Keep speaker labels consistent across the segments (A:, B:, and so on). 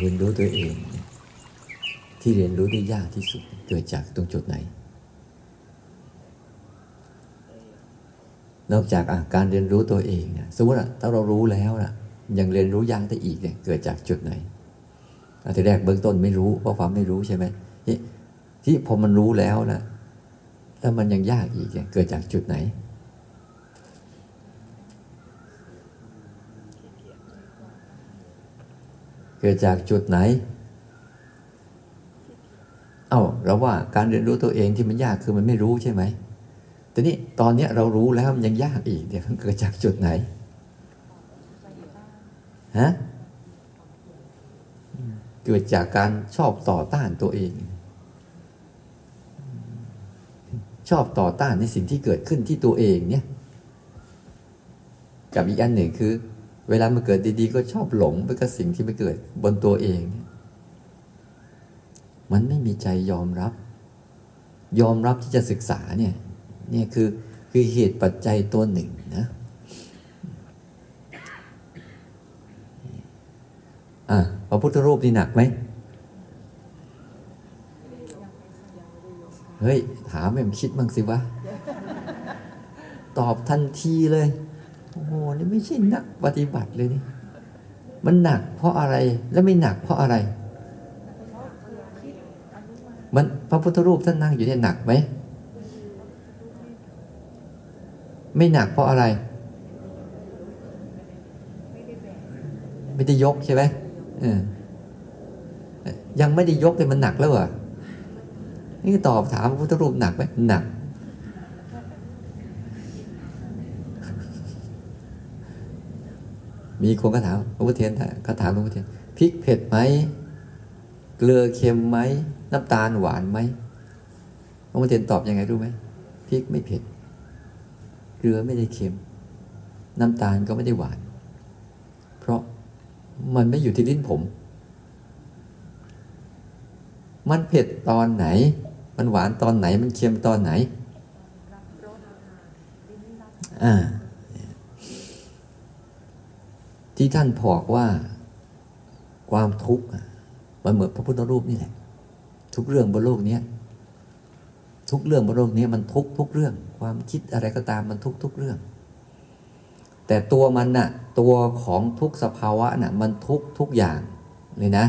A: เรียนรู้ตัวเอง ที่เรียนรู้ได้ยากที่สุดเกิดจากตรงจุดไหน นอกจากการเรียนรู้ตัวเองเนี่ยสมมติถ้าเรารู้แล้วนะยังเรียนรู้ยากได้อีกเนี่ยเกิดจากจุดไหนอันที่แรกเบื้องต้นไม่รู้เพราะความไม่รู้ใช่ไหมที่ที่พอมันรู้แล้วนะแล้วมันยังยากอีกเนี่ยเกิดจากจุดไหน เกิดจากจุดไหน เอา้าเราว่าการเรียนรู้ตัวเองที่มันยากคือมันไม่รู้ใช่ไหมแต่นี้ตอนนี้เรารู้แล้วมันยังยากอีกเนี่ยมันเกิดจากจุดไหนฮะเกิดจากการชอบต่อต้านตัวเอง ชอบต่อต้านในสิ่งที่เกิดขึ้นที่ตัวเองเนี่ยกับอีกอันหนึ่งคือ เวลามันเกิดดีๆ ก็ชอบหลงไปกับสิ่งที่มันเกิดบนตัวเอง มันไม่มีใจยอมรับ ยอมรับที่จะศึกษาเนี่ย เนี่ยคือคือเหตุปัจจัยตัวหนึ่งนะอะพระพุทธรูปนี่หนักไหมเฮ้ย ถามแม่คิดบ้างสิวะ ตอบทันทีเลย โหนี่ไม่ใช่นักปฏิบัติเลยนี่มันหนักเพราะอะไรแล้วไม่หนักเพราะอะไร มันพระพุทธรูปท่านนั่งอยู่เนี่ยหนักไหมไม่หนักเพราะอะไร ไม่ได้ยกใช่ไหมยังไม่ได้ยกเลยมันหนักแล้วเหรอนี่ตอบถามพระพุทธรูปหนักไหมหนัก มีคนก็ถามหลวงพ่อเทียนเขาถามหลวงพ่อเทียนพริกเผ็ดไหมเกลือเค็มไหมน้ำตาลหวานไหมหลวงพ่อเทียนตอบยังไงรู้ไหมพริกไม่เผ็ด เกลือไม่ได้เค็ม น้ำตาลก็ไม่ได้หวาน เพราะมันไม่อยู่ที่ลิ้นผม มันเผ็ดตอนไหน มันหวานตอนไหน มันเค็มตอนไหน อ่า ที่ท่านบอกว่าความทุกข์มันเหมือนพระพุทธรูปนี่แหละ ทุกเรื่องบนโลกนี้ทุกเรื่องบนโลกนี้มันทุกทุกเรื่อง ความคิดอะไรก็ตามมันทุกทุกเรื่อง แต่ตัวมันน่ะ ตัวของทุกสภาวะน่ะ มันทุกทุกอย่างเลยนะ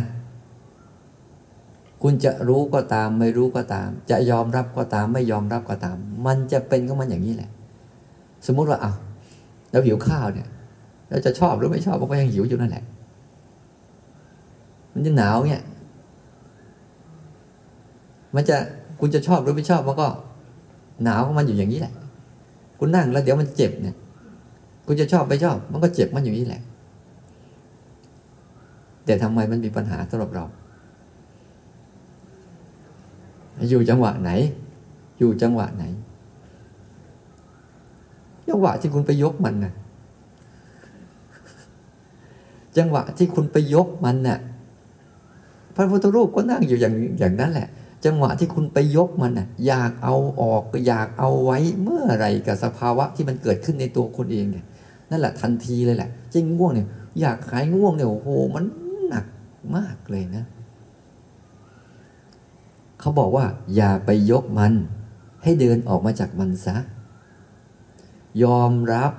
A: คุณจะรู้ก็ตาม ไม่รู้ก็ตาม จะยอมรับก็ตาม ไม่ยอมรับก็ตาม มันจะเป็นก็มันอย่างนี้แหละ สมมุติว่าเอาเราหิวข้าวเนี่ย เราจะชอบหรือไม่ชอบมันก็ยังหิวอยู่นั่นแหละ มันจะหนาวเนี่ย มันจะคุณจะชอบหรือไม่ชอบมันก็ หนาวของมันอยู่อย่างนี้แหละ คุณนั่งแล้วเดี๋ยวมันเจ็บเนี่ย คุณจะชอบไม่ชอบ มันก็เจ็บมันอยู่นี่แหละ แต่ทำไมมันมีปัญหาสำหรับเรา อยู่จังหวะไหน อยู่จังหวะไหนจังหวะที่คุณไปยกมันนะ จังหวะที่คุณไปยกมันนะ่ะพระพุทธรูปก็นั่งอยู่อย่างอย่างนั้นแหละ จังหวะที่คุณไปยกมันน่ะอยากเอาออกอยากเอาไว้เมื่อไรกับสภาวะที่มันเกิดขึ้นในตัวคนเองเนี่ยนั่นแหละทันทีเลยแหละจริงง่วงเนี่ยอยากหายง่วงเนี่ยโอ้โหมันหนักมากเลยนะเขาบอกว่า อย่าไปยกมัน ให้เดินออกมาจากมันซะ ยอมรับ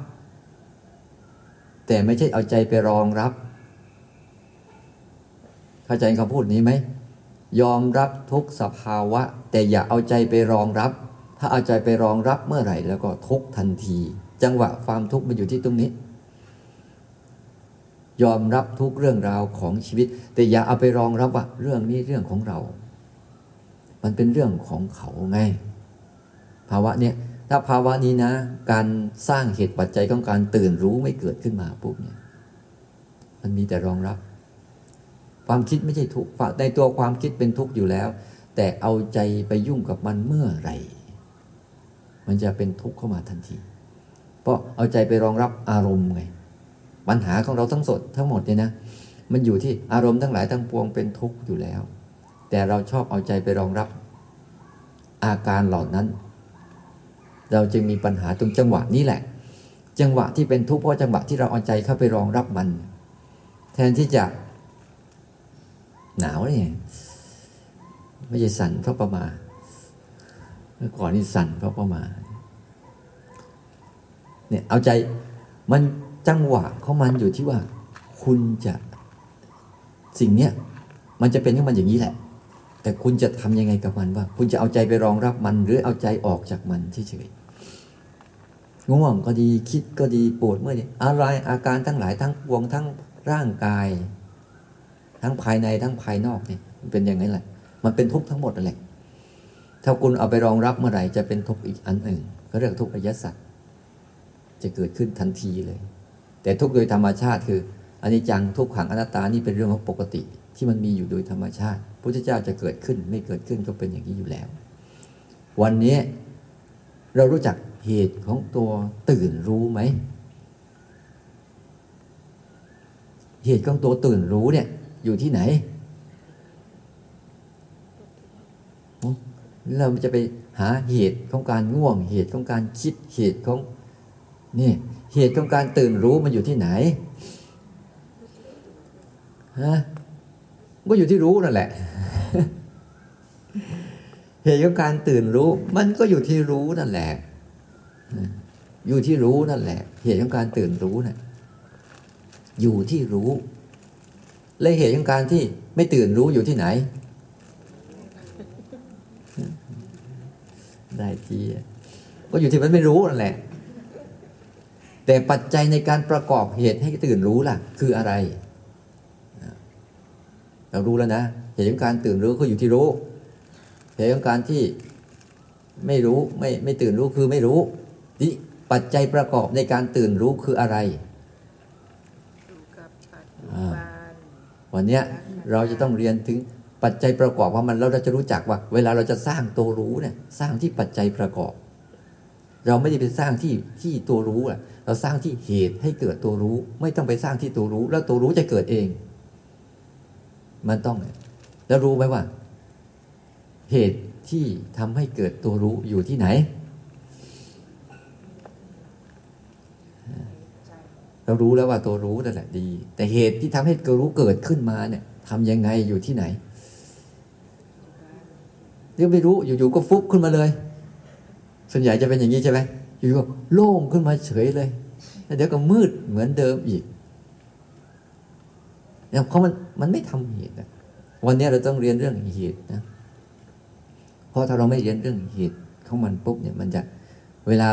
A: แต่ไม่ใช่เอาใจไปรองรับ เข้าใจคำพูดนี้ไหม ยอมรับทุกสภาวะ แต่อย่าเอาใจไปรองรับ ถ้าเอาใจไปรองรับเมื่อไหร่ แล้วก็ทุกทันที จังหวะความทุกข์มันอยู่ที่ตรงนี้ ยอมรับทุกเรื่องราวของชีวิต แต่อย่าเอาไปรองรับว่าเรื่องนี้เรื่องของเรา มันเป็นเรื่องของเขาไงภาวะเนี้ย ถ้าภาวะนี้นะ การสร้างเหตุปัจจัยของการตื่นรู้ไม่เกิดขึ้นมาปุ๊บเนี่ย มันมีแต่รองรับ ความคิดไม่ใช่ทุกข์ในตัวความคิดเป็นทุกข์อยู่แล้ว แต่เอาใจไปยุ่งกับมันเมื่อไหร่ มันจะเป็นทุกข์เข้ามาทันที เพราะเอาใจไปรองรับอารมณ์ไง ปัญหาของเราทั้งสดทั้งหมดเนี่ยนะ มันอยู่ที่อารมณ์ทั้งหลายทั้งปวงเป็นทุกข์อยู่แล้ว แต่เราชอบเอาใจไปรองรับ อาการเหล่านั้น เราจึงมีปัญหาตรงจังหวะนี้แหละ จังหวะที่เป็นทุกข์เพราะจังหวะที่เราเอาใจเข้าไปรองรับมัน แทนที่จะหนาวเนี่ยไม่ใช่สั่นเพราะประมาเมื่อก่อนนี่สั่นเพราะประมาเนี่ยเอาใจมันจังหวะของมันอยู่ที่ว่า คุณจะสิ่งเนี้ยมันจะเป็นของมันอย่างนี้แหละ แต่คุณจะทำยังไงกับมันว่า คุณจะเอาใจไปรองรับมัน หรือเอาใจออกจากมันเฉยๆ ง่วงก็ดีคิดก็ดีปวดเมื่อยอะไรอาการทั้งหลายทั้งปวงทั้งร่างกาย ทั้งภายในทั้งภายนอกเนี่ยมันเป็นอย่างนั้นแหละ มันเป็นทุกข์ทั้งหมดนั่นแหละถ้าคุณเอาไปรองรับเมื่อไหร่จะเป็นทุกข์อีกอันหนึ่งก็เรียกทุกข์อริยสัจจะเกิดขึ้นทันทีเลย แต่ทุกข์โดยธรรมชาติคืออันนี้จังทุกขังอนัตตานี่เป็นเรื่องของปกติ ที่มันมีอยู่โดยธรรมชาติพุทธเจ้าจะเกิดขึ้นไม่เกิดขึ้นก็เป็นอย่างนี้อยู่แล้ว วันนี้เรารู้จัก เหตุของตัวตื่นรู้ไหม เหตุของตัวตื่นรู้เนี่ย อยู่ที่ไหน เราจะไปหาเหตุของการง่วง เหตุของการคิดเหตุของนี่เหตุของการตื่นรู้มันอยู่ที่ไหนฮะก็อยู่ที่รู้นั่นแหละ เหตุของการตื่นรู้ มันก็อยู่ที่รู้นั่นแหละ อยู่ที่รู้นั่นแหละ เหตุของการตื่นรู้นะ่ะอยู่ที่รู้ และเหตุของการที่ไม่ตื่นรู้อยู่ที่ไหน ได้ที่ก็อยู่ที่มันไม่รู้นั่นแหละ แต่ปัจจัยในการประกอบเหตุให้ตื่นรู้ล่ะ คืออะไร เรารู้แล้วนะเหตุของการตื่นรู้ก็อยู่ที่รู้เหตุของการที่ไม่รู้ไม่ไม่ตื่นรู้คือไม่รู้ ที่ปัจจัยประกอบในการตื่นรู้คืออะไร วันนี้เราจะต้องเรียนถึงปัจจัยประกอบว่ามันเราจะรู้จักว่า เวลาเราจะสร้างตัวรู้เนี่ยสร้างที่ปัจจัยประกอบ เราไม่ได้ไปสร้างที่ที่ตัวรู้อะเราสร้างที่เหตุให้เกิดตัวรู้ ไม่ต้องไปสร้างที่ตัวรู้ แล้วตัวรู้จะเกิดเอง มันต้อง แล้วรู้ไหมว่า เหตุที่ทำให้เกิดตัวรู้อยู่ที่ไหน เรารู้แล้วว่าตัวรู้นั่นแหละดี แต่เหตุที่ทำให้ตัวรู้เกิดขึ้นมาเนี่ยทำยังไงอยู่ที่ไหนเดี๋ยวไม่รู้อยู่ๆก็ฟุบขึ้นมาเลย ส่วนใหญ่จะเป็นอย่างนี้ใช่ไหมอยู่ก็โล่งขึ้นมาเฉยเลยแล้วเดี๋ยวก็มืดเหมือนเดิมอีกเนี่ยเพราะมันมันไม่ทำเหตุนะวันนี้เราต้องเรียนเรื่องเหตุนะเพราะถ้าเราไม่เรียนเรื่องเหตุของมันปุ๊บเนี่ยมันจะ เวลา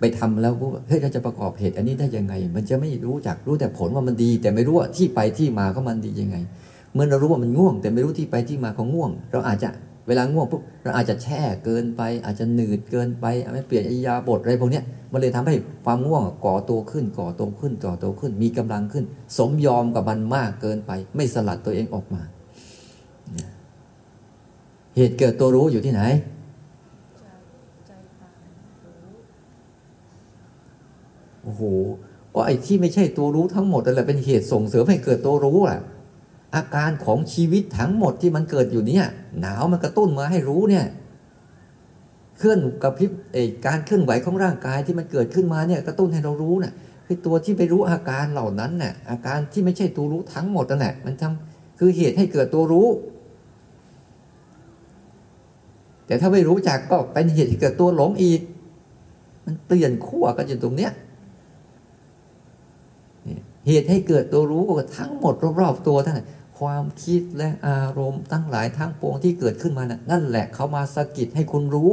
A: ไปทำแล้วเฮ้ยเราจะประกอบเหตุอันนี้ได้ยังไง มันจะไม่รู้จักรู้แต่ผลว่ามันดี แต่ไม่รู้ว่าที่ไปที่มาของมันดียังไง เมื่อเรารู้ว่ามันง่วง แต่ไม่รู้ที่ไปที่มาของง่วง เราอาจจะเวลาง่วงปุ๊บเราอาจจะแช่เกินไป อาจจะหนืดเกินไปไม่เปลี่ยนอิยาบทอะไรพวกนี้มันเลยทำให้ความง่วงก่อตัวขึ้น ก่อตัวขึ้นก่อตัวขึ้น มีกำลังขึ้น สมยอมกับมันมากเกินไป ไม่สลัดตัวเองออกมา เหตุเกิดตัวรู้อยู่ที่ไหน โอ้โหก็ไอ้ที่ไม่ใช่ตัวรู้ทั้งหมดนั่นแหละเป็นเหตุส่งเสริมให้เกิดตัวรู้อะอาการของชีวิตทั้งหมดที่มันเกิดอยู่เนี่ย หนาวมันกระตุ้นมาให้รู้เนี่ย เคลื่อนกับพิบเอการเคลื่อนไหวของร่างกายที่มันเกิดขึ้นมาเนี่ยกระตุ้นให้เรารู้น่ะคือตัวที่ไปรู้อาการเหล่านั้นน่ะอาการที่ไม่ใช่ตัวรู้ทั้งหมดนั่นแหละมันทำคือเหตุให้เกิดตัวรู้ แต่ถ้าไม่รู้จักก็เป็นเหตุให้เกิดตัวหลงอีก มันเปลี่ยนขั้วกันอยู่ตรงเนี้ย เหตุให้เกิดตัวรู้ทั้งหมดรอบๆตัวทั้งนั้ความคิดและอารมณ์ทั้งหลายทั้งปวงที่เกิดขึ้นมานะนั่นแหละเขามาสะกิดให้คุณรู้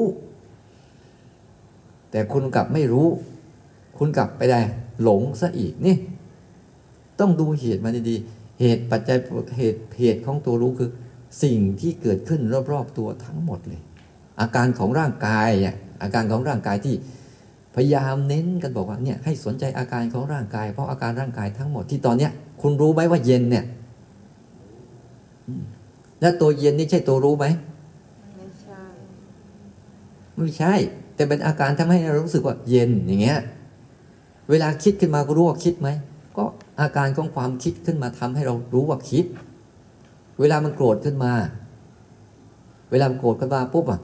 A: แต่คุณกลับไม่รู้ คุณกลับไปได้หลงซะอีกนี่ ต้องดูเหตุมาดีๆเหตุปัจจัยเหตุเหตุของตัวรู้คือ สิ่งที่เกิดขึ้นรอบๆตัวทั้งหมดเลย อาการของร่างกายเนี่ยอาการของร่างกายที่ พยายามเน้นกันบอกว่าเนี่ยให้สนใจอาการของร่างกาย เพราะอาการร่างกายทั้งหมดที่ตอนเนี้ยคุณรู้ไหมว่าเย็นเนี่ยแล้วตัวเย็นนี่ใช่ตัวรู้ไหมไม่ใช่ ไม่ใช่ แต่เป็นอาการทำให้เรารู้สึกว่าเย็นอย่างเงี้ย เวลาคิดขึ้นมาก็รู้ว่าคิดไหมก็อาการของความคิดขึ้นมาทำให้เรารู้ว่าคิด เวลามันโกรธขึ้นมา เวลามันโกรธขึ้นมาปุ๊บอะ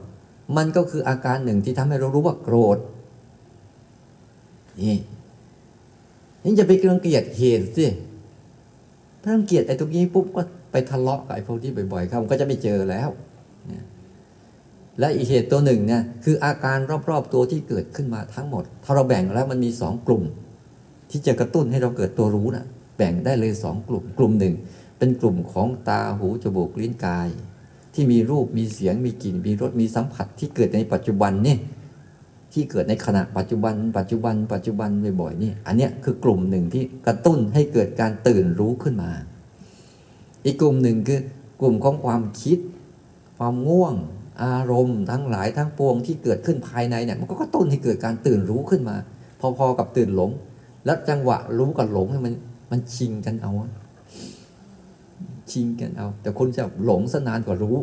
A: มันก็คืออาการหนึ่งที่ทำให้เรารู้ว่าโกรธ นี่นี่จะไปเกียดเหตุสิถ้ารังเกียจไอ้ตรงนี้ปุ๊บก็ไปทะเลาะกับไอ้พวกที่บ่อยๆเขาก็จะไม่เจอแล้วและอีกเหตุตัวหนึ่งเนี่ยคืออาการรอบๆตัวที่เกิดขึ้นมาทั้งหมด ถ้าเราแบ่งแล้วมันมีสองกลุ่ม ที่จะกระตุ้นให้เราเกิดตัวรู้นะ่ะ แบ่งได้เลยสองกลุ่ม กลุ่มหนึ่ง เป็นกลุ่มของตาหูจมูกลิ้นกาย ที่มีรูปมีเสียงมีกลิ่นมีรสมีสัมผัสที่เกิดในปัจจุบันนี่ ที่เกิดในขณะปัจจุบัน ปัจจุบัน ปัจจุบันบ่อยๆนี่อันนี้คือกลุ่มหนึ่งที่กระตุ้นให้เกิดการตื่นรู้ขึ้นมา อีกกลุ่มหนึ่งคือกลุ่มของความคิด ความง่วง อารมณ์ทั้งหลายทั้งปวงที่เกิดขึ้นภายในเนี่ยมันก็กระตุ้นให้เกิดการตื่นรู้ขึ้นมา พอๆกับตื่นหลง แล้วจังหวะรู้กับหลงมันมันชิงกันเอาชิงกันเอา แต่คนจะหลงสนานกว่ารู้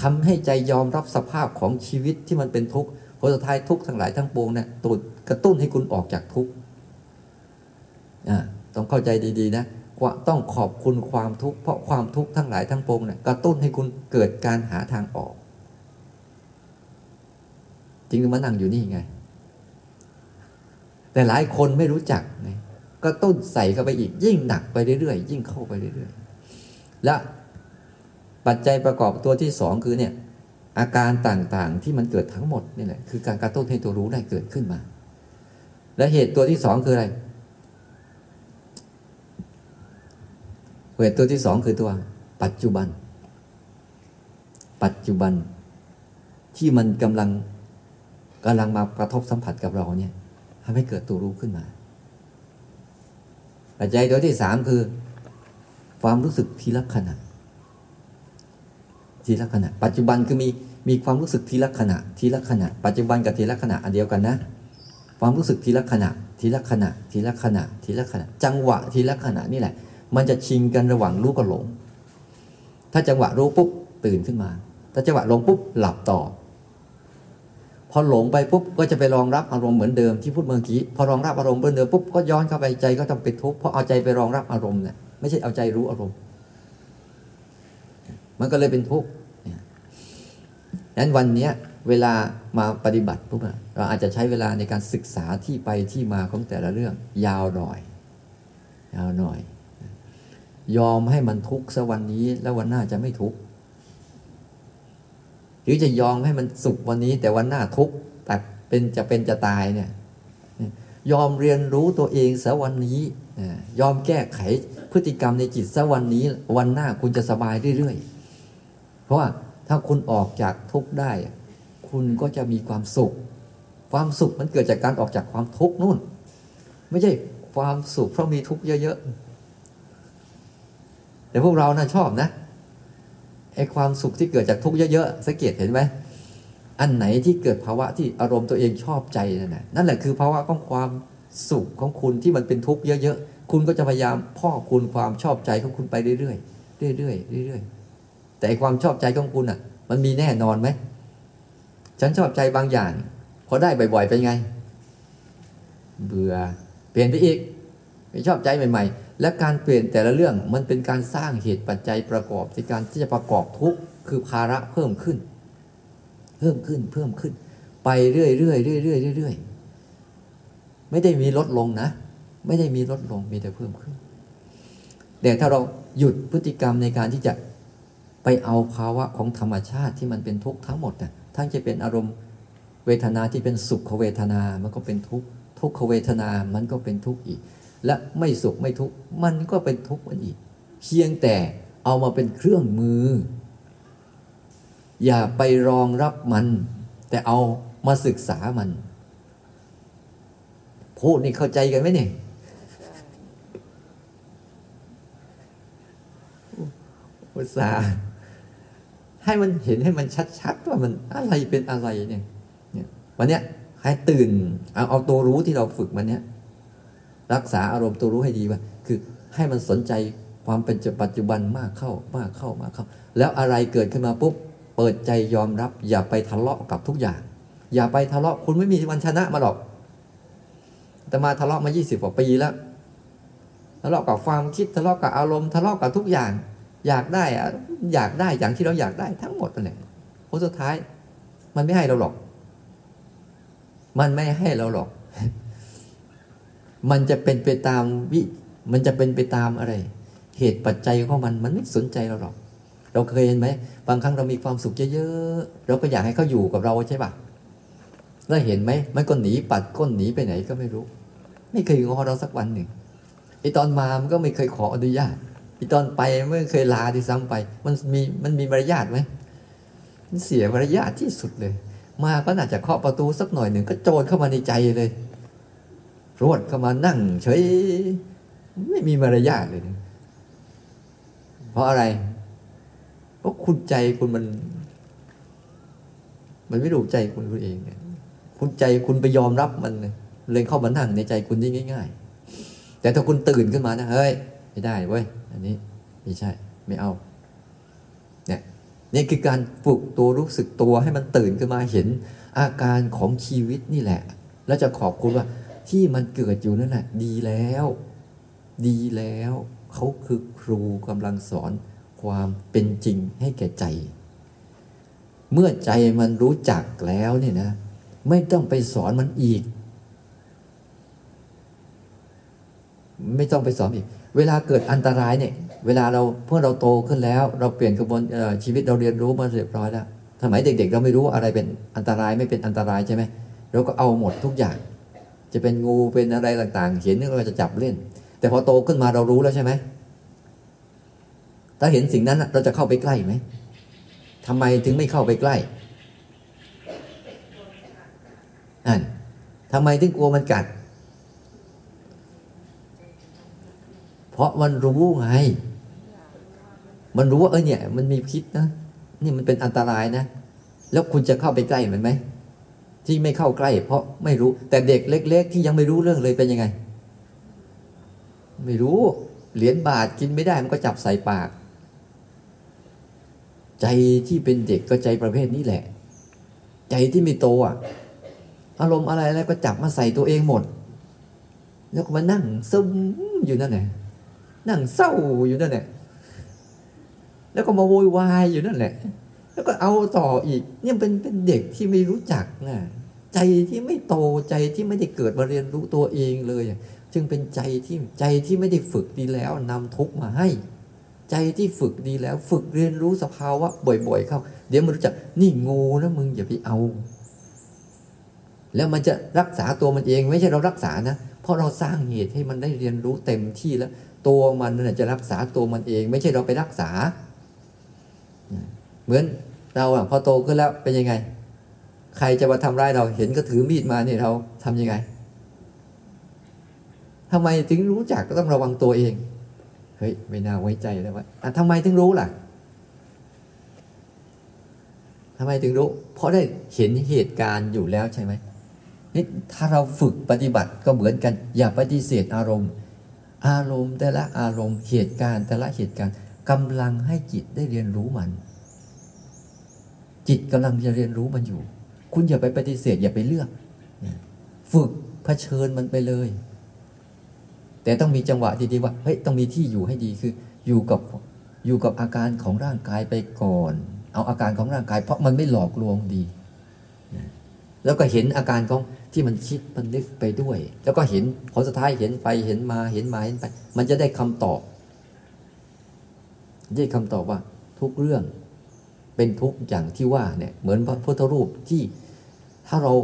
A: ทำให้ใจยอมรับสภาพของชีวิตที่มันเป็นทุกข์ผลสุดท้ายทุกข์ทั้งหลายทั้งปวงเนี่ยตัวกระตุ้นให้คุณออกจากทุกข์ต้องเข้าใจดีๆนะว่าต้องขอบคุณความทุกข์เพราะความทุกข์ทั้งหลายทั้งปวงเนี่ยกระตุ้นให้คุณเกิดการหาทางออกจริงมานั่งอยู่นี่ไง แต่หลายคนไม่รู้จักไงก็ต้นใส่เข้าไปอีกยิ่งหนักไปเรื่อยๆยิ่งเข้าไปเรื่อยๆ และ ปัจจัยประกอบตัวที่สองคือเนี่ยอาการต่างๆที่มันเกิดทั้งหมดนี่แหละคือการกระตุ้นให้ตัวรู้ได้เกิดขึ้นมา และเหตุตัวที่สองคืออะไร เหตุตัวที่สองคือตัว ปัจจุบัน ปัจจุบันที่มันกำลังกำลังมากระทบสัมผัสกับเราเนี่ยทำให้เกิดตัวรู้ขึ้นมา ปัจจัยตัวที่สามคือ ความรู้สึกทีละขณะ ทีละขณะ ปัจจุบันคือมีมีความรู้สึกทีละขณะ ทีละขณะ ปัจจุบันกับทีละขณะอันเดียวกันนะ ความรู้สึกทีละขณะ ทีละขณะ ทีละขณะ ทีละขณะ จังหวะทีละขณะนี่แหละ มันจะชิงกันระหว่างรู้กับหลง ถ้าจังหวะรู้ปุ๊บตื่นขึ้นมา ถ้าจังหวะหลงปุ๊บหลับต่อ พอหลงไปปุ๊บก็จะไปรองรับอารมณ์เหมือนเดิมที่พูดเมื่อกี้ พอรองรับอารมณ์เหมือนเดิมปุ๊บก็ย้อนเข้าไปใจก็ต้องเป็นทุกข์เพราะเอาใจไปรองรับอารมณ์เนี่ยไม่ใช่เอาใจรู้อารมณ์ มันก็เลยเป็นทุกข์นั้นวันนี้เวลามาปฏิบัติปุ๊บเราอาจจะใช้เวลาในการศึกษาที่ไปที่มาของแต่ละเรื่อง ยาวหน่อย ยาวหน่อย ยอมให้มันทุกข์สักวันนี้แล้ววันหน้าจะไม่ทุกข์หรือจะยอมให้มันสุขวันนี้ แต่วันหน้าทุกข์แต่เป็นจะเป็นจะตายเนี่ยยอมเรียนรู้ตัวเองสักวันนี้ยอมแก้ไขพฤติกรรมในจิตสักวันนี้ วันหน้าคุณจะสบายเรื่อยๆ ราะว่าถ้าคุณออกจากทุกข์ได้ คุณก็จะมีความสุข ความสุขมันเกิดจากการออกจากความทุกข์นู่น ไม่ใช่ความสุขเพราะมีทุกข์เยอะๆแต่พวกเรานะ่ะชอบนะไอ้ความสุขที่เกิดจากทุกข์เยอะๆสังเกตเห็นไหมอันไหนที่เกิดภาวะที่อารมณ์ตัวเองชอบใจนั่นแหละนั่นแหละคือภาวะของความสุขของคุณที่มันเป็นทุกข์เยอะๆ คุณก็จะพยายามพ่อคุณความชอบใจของคุณไปเรื่อยๆ เรื่อยๆ เรื่อยๆ แต่ความชอบใจของคุณอะ มันมีแน่นอนไหม ฉันชอบใจบางอย่างพอได้บ่อยๆ เป็นไง เบื่อเปลี่ยนไปอีก ไม่ชอบใจใหม่ ๆ และการเปลี่ยนแต่ละเรื่องมันเป็นการสร้างเหตุปัจจัยประกอบในการที่จะประกอบทุกข์คือภาระเพิ่มขึ้น เพิ่มขึ้นเพิ่มขึ้น ไปเรื่อยๆเรื่อยๆเรื่อยๆไม่ได้มีลดลงนะ ไม่ได้มีลดลงมีแต่เพิ่มขึ้นแต่ถ้าเราหยุดพฤติกรรมในการที่จะ ไปเอาภาวะของธรรมชาติที่มันเป็นทุกข์ทั้งหมดน่ะทั้งจะเป็นอารมณ์เวทนาที่เป็นสุขเวทนา มันก็เป็นทุกข์ทุกขเวทนา มันก็เป็นทุกข์อีก และไม่สุขไม่ทุกข์มันก็เป็นทุกข์มันอีก เพียงแต่เอามาเป็นเครื่องมือ อย่าไปรองรับมัน แต่เอามาศึกษามันพูดนี่เข้าใจกันไหมเนี่ยอุตส่าห์ ให้มันเห็นให้มันชัดๆว่ามันอะไรเป็นอะไรเนี่ยเนี่ยวันเนี้ยให้ตื่นเอาเอาตัวรู้ที่เราฝึกมันเนี้ยรักษาอารมณ์ตัวรู้ให้ดีว่า คือให้มันสนใจความเป็นปัจจุบันมากเข้ามากเข้ามากเข้า แล้วอะไรเกิดขึ้นมาปุ๊บเปิดใจยอมรับ อย่าไปทะเลาะกับทุกอย่าง อย่าไปทะเลาะคุณไม่มีวันชนะมาหรอก แต่มาทะเลาะมา 20 กว่าปีแล้วทะเลาะกับความคิดทะเลาะกับอารมณ์ทะเลาะกับทุกอย่าง อยากได้อะอยากได้อย่างที่เราอยากได้ทั้งหมดนั่นแหละผลสุดท้าย มันไม่ให้เราหรอก มันไม่ให้เราหรอก มันจะเป็นไปตามวิ มันจะเป็นไปตามอะไร เหตุปัจจัยของมันมันไม่สนใจเราหรอก เราเคยเห็นไหมบางครั้งเรามีความสุขเยอะๆเราก็อยากให้เขาอยู่กับเราใช่ปะแล้วเห็นไหมมันก็หนีปัดก้นหนีไปไหนก็ไม่รู้ ไม่เคยงอเราสักวันหนึ่งไอตอนมามันก็ไม่เคยขออนุญาต อตอนไปไม่เคยลาที่ซ้ำไป มันมีมันมีมารยาทไหมมันเสียมารยาทที่สุดเลย มาก็น่าจะเคาะประตูสักหน่อยหนึ่งก็โจรเข้ามาในใจเลย รวดเข้ามานั่งเฉยไม่มีมารยาทเลย เพราะอะไร เพราะคุณใจคุณมัน มันไม่รู้ใจคุณคุณเองคุณใจคุณไปยอมรับมันเลยเลยเข้ามานั่งในใจคุณได้ง่าย ๆ แต่ถ้าคุณตื่นขึ้นมานะเฮ้ย ไม่ได้เว้ย อันนี้ไม่ใช่ไม่เอาเนี่ยนี่คือการฝึกตัวรู้สึกตัวให้มันตื่นขึ้นมาเห็น อาการของชีวิตนี่แหละ แล้วจะขอบคุณว่าที่มันเกิดอยู่นั่นแหละดีแล้ว ดีแล้วเขาคือครูกำลังสอนความเป็นจริงให้แก่ใจ เมื่อใจมันรู้จักแล้วเนี่ยนะ ไม่ต้องไปสอนมันอีก ไม่ต้องไปสอนอีก เวลาเกิดอันตรายเนี่ย เวลาเราเพื่อเราโตขึ้นแล้ว เราเปลี่ยนกระบวนชีวิตเราเรียนรู้มาเรียบร้อยแล้วสมัยเด็กๆ เราไม่รู้อะไรเป็นอันตรายไม่เป็นอันตรายใช่ไหมเราก็เอาหมดทุกอย่าง จะเป็นงูเป็นอะไรต่างๆ เห็นนี่เราจะจับเล่น แต่พอโตขึ้นมาเรารู้แล้วใช่ไหมถ้าเห็นสิ่งนั้นเราจะเข้าไปใกล้ไหมทำไมถึงไม่เข้าไปใกล้อันทำไมถึงกลัวมันกัด เพ ราะมันรู้ไง มันรู้ว่าเออเนี่ย มันมีพิษนะ นี่มันเป็นอันตรายนะ แล้วคุณจะเข้าไปใกล้มันไหม ที่ไม่เข้าใกล้ เพราะไม่รู้ แต่เด็กเล็ก ๆ ที่ยังไม่รู้เรื่องเลยเป็นยังไง ไม่รู้ เหรียญบาทกินไม่ได้มันก็จับใส่ปาก ใจที่เป็นเด็กก็ใจประเภทนี้แหละ ใจที่ไม่โตอะ อารมณ์อะไรอะไรก็จับมาใส่ตัวเองหมด แล้วก็มานั่งซึมอยู่นั่นแหละ นั่งเศร้าอยู่นั่นแหละแล้วก็มาโวยวายอยู่นั่นแหละ แล้วก็เอาต่ออีก เนี่ยเป็นเป็นเด็กที่ไม่รู้จักนะใจที่ไม่โตใจที่ไม่ได้เกิดมาเรียนรู้ตัวเองเลย จึงเป็นใจที่ใจที่ไม่ได้ฝึกดีแล้วนำทุกมาให้ ใจที่ฝึกดีแล้ว ฝึกเรียนรู้สภาวะบ่อยๆเข้า เดี๋ยวมันรู้จักนี่งูนะมึงอย่าไปเอา แล้วมันจะรักษาตัวมันเอง ไม่ใช่เรารักษานะเพราะเราสร้างเหตุให้มันได้เรียนรู้เต็มที่แล้ว ตัวมันน่จะรักษาตัวมันเอง ไม่ใช่เราไปรักษา เหมือนเราอะพอโตขึ้นแล้วเป็นยังไง ใครจะมาทำร้ายเราเห็นก็ถือมีดมาเนี่ยเราทํำยังไงทำไมถึงรู้จักก็ต้องระวังตัวเองเฮ้ยไม่น่าไว้ใจเลยว่ทำไมถึงรู้ล่ะทำไมถึงรู้ เพราะได้เห็นเหตุการณ์อยู่แล้วใช่ไหมนี่ถ้าเราฝึกปฏิบัติก็เหมือนกัน อย่าปฏิเสธอารมณ์ อารมณ์แต่ละอารมณ์เหตุการณ์แต่ละเหตุการณ์กำลังให้จิตได้เรียนรู้มัน จิตกำลังจะเรียนรู้มันอยู่ คุณอย่าไปปฏิเสธอย่าไปเลือก ฝึกเผชิญมันไปเลย แต่ต้องมีจังหวะดีๆว่าเฮ้ยต้องมีที่อยู่ให้ดีคือ อยู่กับอยู่กับอาการของร่างกายไปก่อน เอาอาการของร่างกาย เพราะมันไม่หลอกลวงดี แล้วก็เห็นอาการของ ที่มันคิดมันนึกไปด้วย แล้วก็เห็นผลสุดท้ายเห็นไปเห็นมาเห็นมาเห็นไป มันจะได้คำตอบได้คำตอบว่าทุกเรื่องเป็นทุกอย่างที่ว่าเนี่ยเหมือนพระพุทธรูปที่ถ้าเรา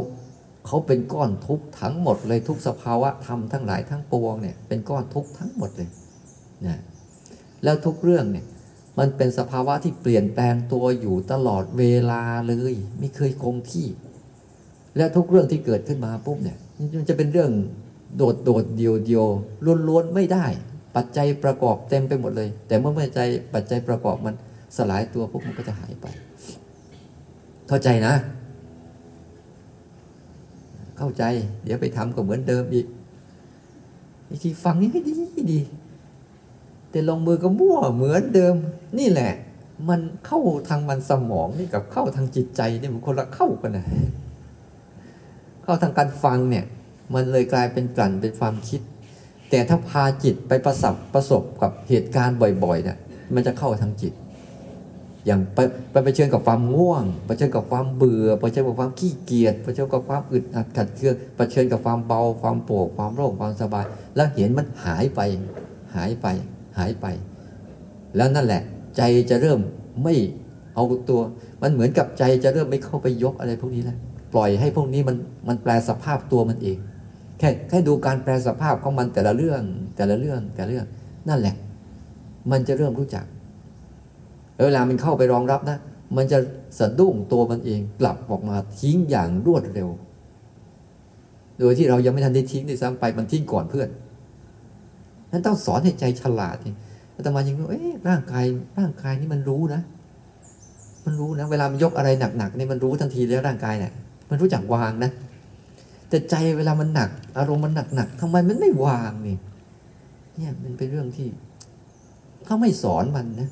A: เขาเป็นก้อนทุกทั้งหมดเลยทุกสภาวะธรรมทั้งหลายทั้งปวงเนี่ยเป็นก้อนทุกทั้งหมดเลยนะแล้วทุกเรื่องเนี่ยมันเป็นสภาวะที่เปลี่ยนแปลงตัวอยู่ตลอดเวลาเลย ไม่เคยคงที่ และทุกเรื่องที่เกิดขึ้นมาปุ๊บเนี่ยมันจะเป็นเรื่องโดดโดดเดียวเดียวล้วนๆไม่ได้ ปัจจัยประกอบเต็มไปหมดเลย แต่เมื่อปัจจัยปัจจัยประกอบมันสลายตัวปุ๊บมันก็จะหายไป เข้าใจนะ เข้าใจ เดี๋ยวไปทำก็เหมือนเดิมอีกอีกทีฟังนี่ดีดี แต่ลงมือก็มั่วเหมือนเดิม นี่แหละ มันเข้าทางมันสมองนี่กับเข้าทางจิตใจนี่มันคนละเข้ากันนะ เข้าทางการฟังเนี่ยมันเลยกลายเป็นกลั่นเป็นความคิด แต่ถ้าพาจิตไปประสบประสบกับเหตุการณ์บ่อยๆเนี่ยมันจะเข้าทางจิต อย่างไปไปไปเชิญกับความง่วงไปเชิญกับความเบื่อไปเชิญกับความขี้เกียจไปเชิญกับความอึดอัดขัดเคืองไปเชิญกับความเบา ความโปร่งความโล่งความสบาย แล้วเห็นมันหายไป หายไป หายไป แล้วนั่นแหละ ใจจะเริ่มไม่เอาตัว มันเหมือนกับใจจะเริ่มไม่เข้าไปยกอะไรพวกนี้แล้ว ปล่อยให้พวกนี้มันมันแปลสภาพตัวมันเอง แค่แค่ดูการแปลสภาพของมันแต่ละเรื่อง แต่ละเรื่องแต่ละเรื่องนั่นแหละ มันจะเริ่มรู้จักเวลามันเข้าไปรองรับนะ มันจะสะดุ้งตัวมันเองกลับออกมาทิ้งอย่างรวดเร็ว โดยที่เรายังไม่ทันได้ทิ้งด้วยซ้ำไปมันทิ้งก่อนเพื่อนนั้นต้องสอนให้ใจฉลาดนี่อาตมายังรู้เอ๊ะร่างกายร่างกายนี่มันรู้นะ มันรู้นะ เวลามันยกอะไรหนักๆนี่มันรู้ทันทีแล้วร่างกายเนี่ย มันรู้จักวางนะแต่ใจเวลามันหนัก อารมณ์มันหนักๆทำไมมันไม่วางนี่เนี่ยมันเป็นเรื่องที่ถ้าไม่สอนมันนะ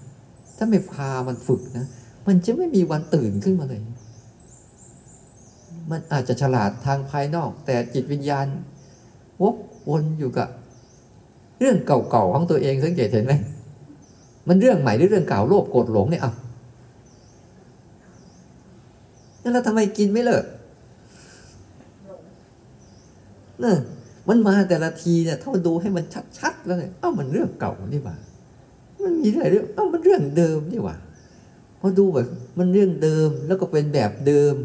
A: ถ้าไม่พามันฝึกนะมันจะไม่มีวันตื่นขึ้นมาเลย มันอาจจะฉลาดทางภายนอก แต่จิตวิญญาณวกวนอยู่กับ เรื่องเก่าๆของตัวเองสังเกตเห็นไหมมันเรื่องใหม่หรือเรื่องเก่าโลภโกรธหลงเนี่ยอะนั่นแล้วทำไมกินไม่เลิก เนี่ยมันมาแต่ละทีเนี่ยถ้ามันดูให้มันชัดๆแล้วเนี่ยเอ้ามันเรื่องเก่านี่หว่า มันมีอะไรเรื่องเอ้ามันเรื่องเดิมนี่หว่าพอดูแบบมันเรื่องเดิมแล้วก็เป็นแบบเดิม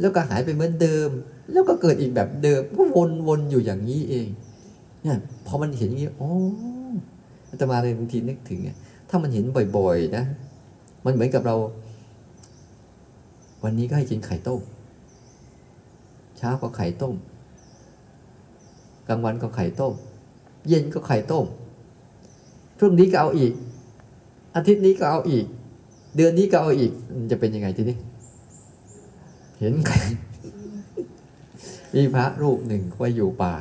A: แล้วก็หายไปเหมือนเดิม แล้วก็เกิดอีกแบบเดิมก็วนๆอยู่อย่างนี้เองเนี่ยพอมันเห็นอย่างนี้โอ้อาตมาเลยบางทีนึกถึงเนี่ยถ้ามันเห็นบ่อย ๆ นะ มันเหมือนกับเรา วันนี้ก็ให้กินไข่ต้มเช้าก็ไข่ต้ม กลางวันก็ไข่ต้ม เย็นก็ไข่ต้มพรุ่งนี้ก็เอาอีก อาทิตย์นี้ก็เอาอีก เดือนนี้ก็เอาอีก มันจะเป็นยังไงทีนี้ เห็นไข่มีพระรูปหนึ่งไปอยู่ป่า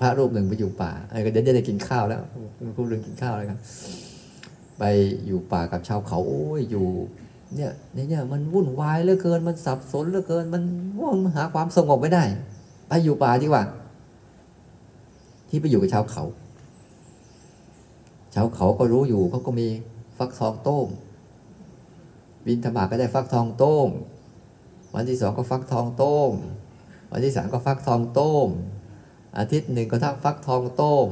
A: พระรูปหนึ่งไปอยู่ป่าไอ้ก็เดี๋ยวจะได้กินข้าวแล้วพูดเรื่องกินข้าวแล้วครับ ไปอยู่ป่ากับชาวเขา โอ้ยอยู่ เนี่ยเนี่ยมันวุ่นวายเหลือเกิน มันสับสนเหลือเกิน มันว่างหาความสงบไม่ได้ ไปอยู่ป่าดีกว่า ที่ไปอยู่กับชาวเขา ชาวเขาก็รู้อยู่เขาก็มีฟักทองต้มบินธบาก็ได้ฟักทองต้มวันที่สองก็ฟักทองต้มวันที่สามก็ฟักทองต้มอาทิตย์หนึ่งก็ทักฟักทองต้ม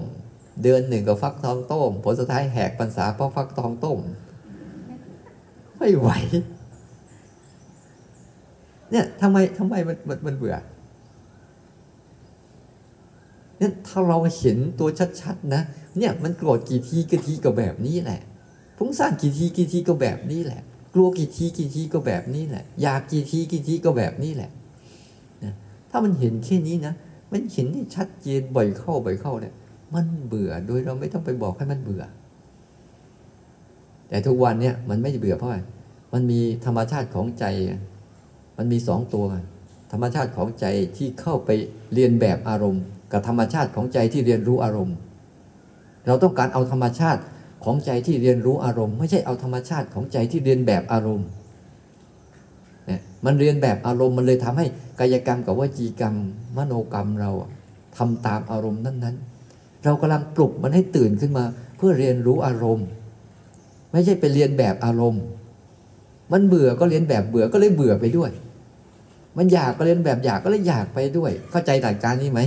A: เดือนหนึ่งก็ฟักทองต้มผลสุดท้ายแหกพรรษาเพราะฟักทองต้มไม่ไหว เนี่ยทำไมทำไมมันมันมันเบื่อ เนี่ยถ้าเราเห็นตัวชัดๆนะเนี่ยมันโกรธกี่ทีกี่ทีก็แบบนี้แหละฟุ้งซ่านกี่ทีกี่ทีก็แบบนี้แหละ กลัวกี่ทีกี่ทีก็แบบนี้แหละ อยากกี่ทีกี่ทีก็แบบนี้แหละนะถ้ามันเห็นแค่นี้นะ มันเห็นได้ชัดเจนบ่อยเข้าบ่อยเข้าเนี่ย มันเบื่อโดยเราไม่ต้องไปบอกให้มันเบื่อ แต่ทุกวันเนี่ยมันไม่เบื่อเพราะอะไรมันมีธรรมชาติของใจ มันมีสองตัว ธรรมชาติของใจที่เข้าไปเรียนแบบอารมณ์ กับธรรมชาติของใจที่เรียนรู้อารมณ์ เราต้องการเอาธรรมชาติของใจที่เรียนรู้อารมณ์ ไม่ใช่เอาธรรมชาติของใจที่เรียนแบบอารมณ์เนี่ยมันเรียนแบบอารมณ์มันเลยทำให้กายกรรมกับวจีกรรม มโนกรรมเราทำตามอารมณ์นั้นๆ เรากำลังปลุกมันให้ตื่นขึ้นมา เพื่อเรียนรู้อารมณ์ ไม่ใช่ไปเรียนแบบอารมณ์ มันเบื่อก็เรียนแบบเบื่อก็เลยเบื่อไปด้วย มันอยากก็เรียนแบบอยากก็เลยอยากไปด้วย เข้าใจหลักการนี้ไหม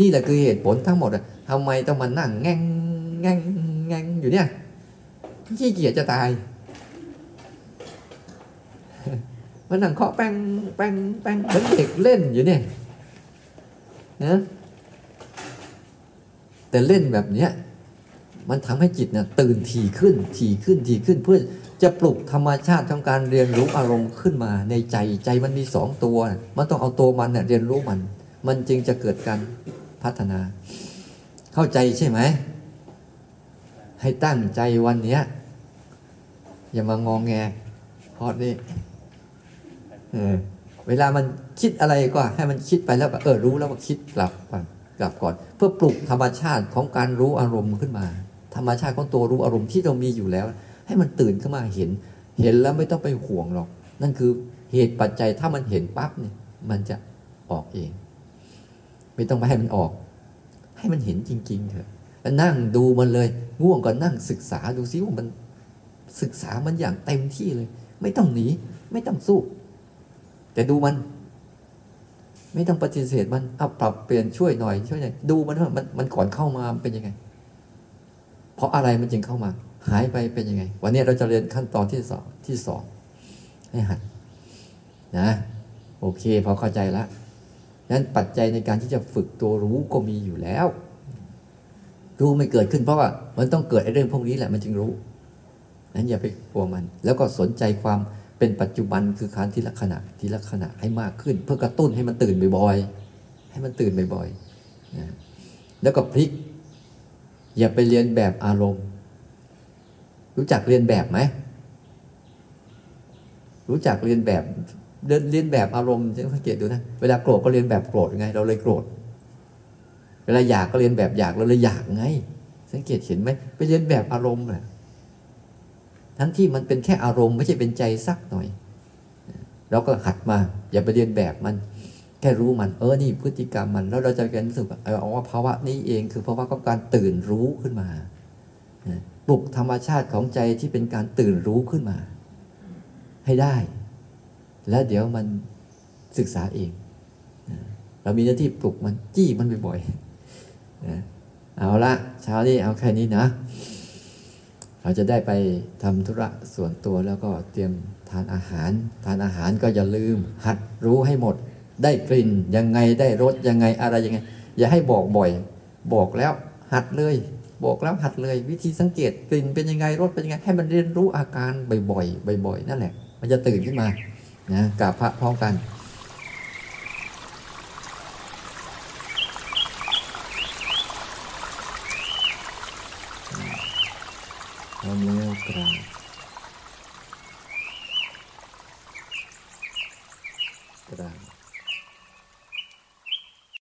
A: นี่แหละคือเหตุผลทั้งหมดทำไมต้องมานั่งแง่งแง่งแง่งอยู่เนี่ยขี้เกียจจะตายมันนั่งเคาะแป้งแป้งแป้งเหมือนเด็กเล่นอยู่เนี่ยนะแต่เล่นแบบเนี้ยมันทำให้จิตเนี่ยตื่นถี่ขึ้นถี่ขึ้นถี่ขึ้นเพื่อจะปลุกธรรมชาติของการเรียนรู้อารมณ์ขึ้นมาในใจใจมันมีสองตัว มันต้องเอาตัวมันเนี่ยเรียนรู้มัน มันจึงจะเกิดการ พัฒนา เข้าใจใช่ไหม ให้ตั้งใจวันนี้อย่ามางองแงพอดนี่เออเวลามันคิดอะไรก็ให้มันคิดไปแล้วเออรู้แล้วว่าคิดกลับก่อนกลับก่อน เพื่อปลุกธรรมชาติของการรู้อารมณ์ขึ้นมา ธรรมชาติของตัวรู้อารมณ์ที่เรามีอยู่แล้ว ให้มันตื่นขึ้นมาเห็น เห็นแล้วไม่ต้องไปห่วงหรอก นั่นคือเหตุปัจจัยถ้ามันเห็นปั๊บเนี่ย มันจะออกเอง ไม่ต้องไปให้มันออก ให้มันเห็นจริง ๆ เถอะแล้วนั่งดูมันเลย ง่วงก็นั่งศึกษาดูซิว่ามันศึกษามันอย่างเต็มที่เลย ไม่ต้องหนี ไม่ต้องสู้ แต่ดูมัน ไม่ต้องปฏิเสธมันเอาปรับเปลี่ยนช่วยหน่อยช่วยหน่อยดูมันว่ามันมันก่อนเข้ามาเป็นยังไง เพราะอะไรมันจึงเข้ามา หายไปเป็นยังไง วันนี้เราจะเรียนขั้นตอนที่สองที่สองให้หัดนะ โอเคพอเข้าใจแล้ว นั้นปัจจัยในการที่จะฝึกตัวรู้ก็มีอยู่แล้ว รู้ไม่เกิดขึ้นเพราะว่า มันต้องเกิดไอ้เรื่องพวกนี้แหละมันจึงรู้นั้นอย่าไปกลัวมัน แล้วก็สนใจความเป็นปัจจุบันคือการทีละขณะทีละขณะให้มากขึ้น เพื่อกระตุ้นให้มันตื่นบ่อยๆให้มันตื่นบ่อยๆนะแล้วก็พลิก อย่าไปเรียนแบบอารมณ์ รู้จักเรียนแบบไหมรู้จักเรียนแบบ เรียนแบบอารมณ์สังเกตดูนะ เวลาโกรธก็เรียนแบบโกรธไง เราเลยโกรธ เวลาอยากก็เรียนแบบอยากเราเลยอยากไง สังเกตเห็นไหมไปเรียนแบบอารมณ์แหละทั้งที่มันเป็นแค่อารมณ์ไม่ใช่เป็นใจสักหน่อย เราก็หัดมา อย่าไปเรียนแบบมัน แค่รู้มัน เออ นี่พฤติกรรมมัน แล้วเราจะเรียนรู้สึกว่าเออว่าภาวะนี้เองคือภาวะของการตื่นรู้ขึ้นมาปลุกธรรมชาติของใจที่เป็นการตื่นรู้ขึ้นมา ให้ได้ แล้วเดี๋ยวมันศึกษาเองเรามีหน้าที่ปลุกมันจี้มันบ่อยๆเอาละเช้านี้เอาแค่นี้นะ เราจะได้ไปทำธุระส่วนตัวแล้วก็เตรียมทานอาหาร ทานอาหารก็อย่าลืม หัดรู้ให้หมด ได้กลิ่นยังไงได้รสยังไงอะไรยังไง อย่าให้บอกบ่อย บอกแล้วหัดเลย บอกแล้วหัดเลย วิธีสังเกตกลิ่นเป็นยังไงรสเป็นยังไง ให้มันเรียนรู้อาการบ่อยๆบ่อยๆนั่นแหละ มันจะตื่นขึ้นมา นะกราบพระพร้อมกันพร้อมแล้วกราบกราบ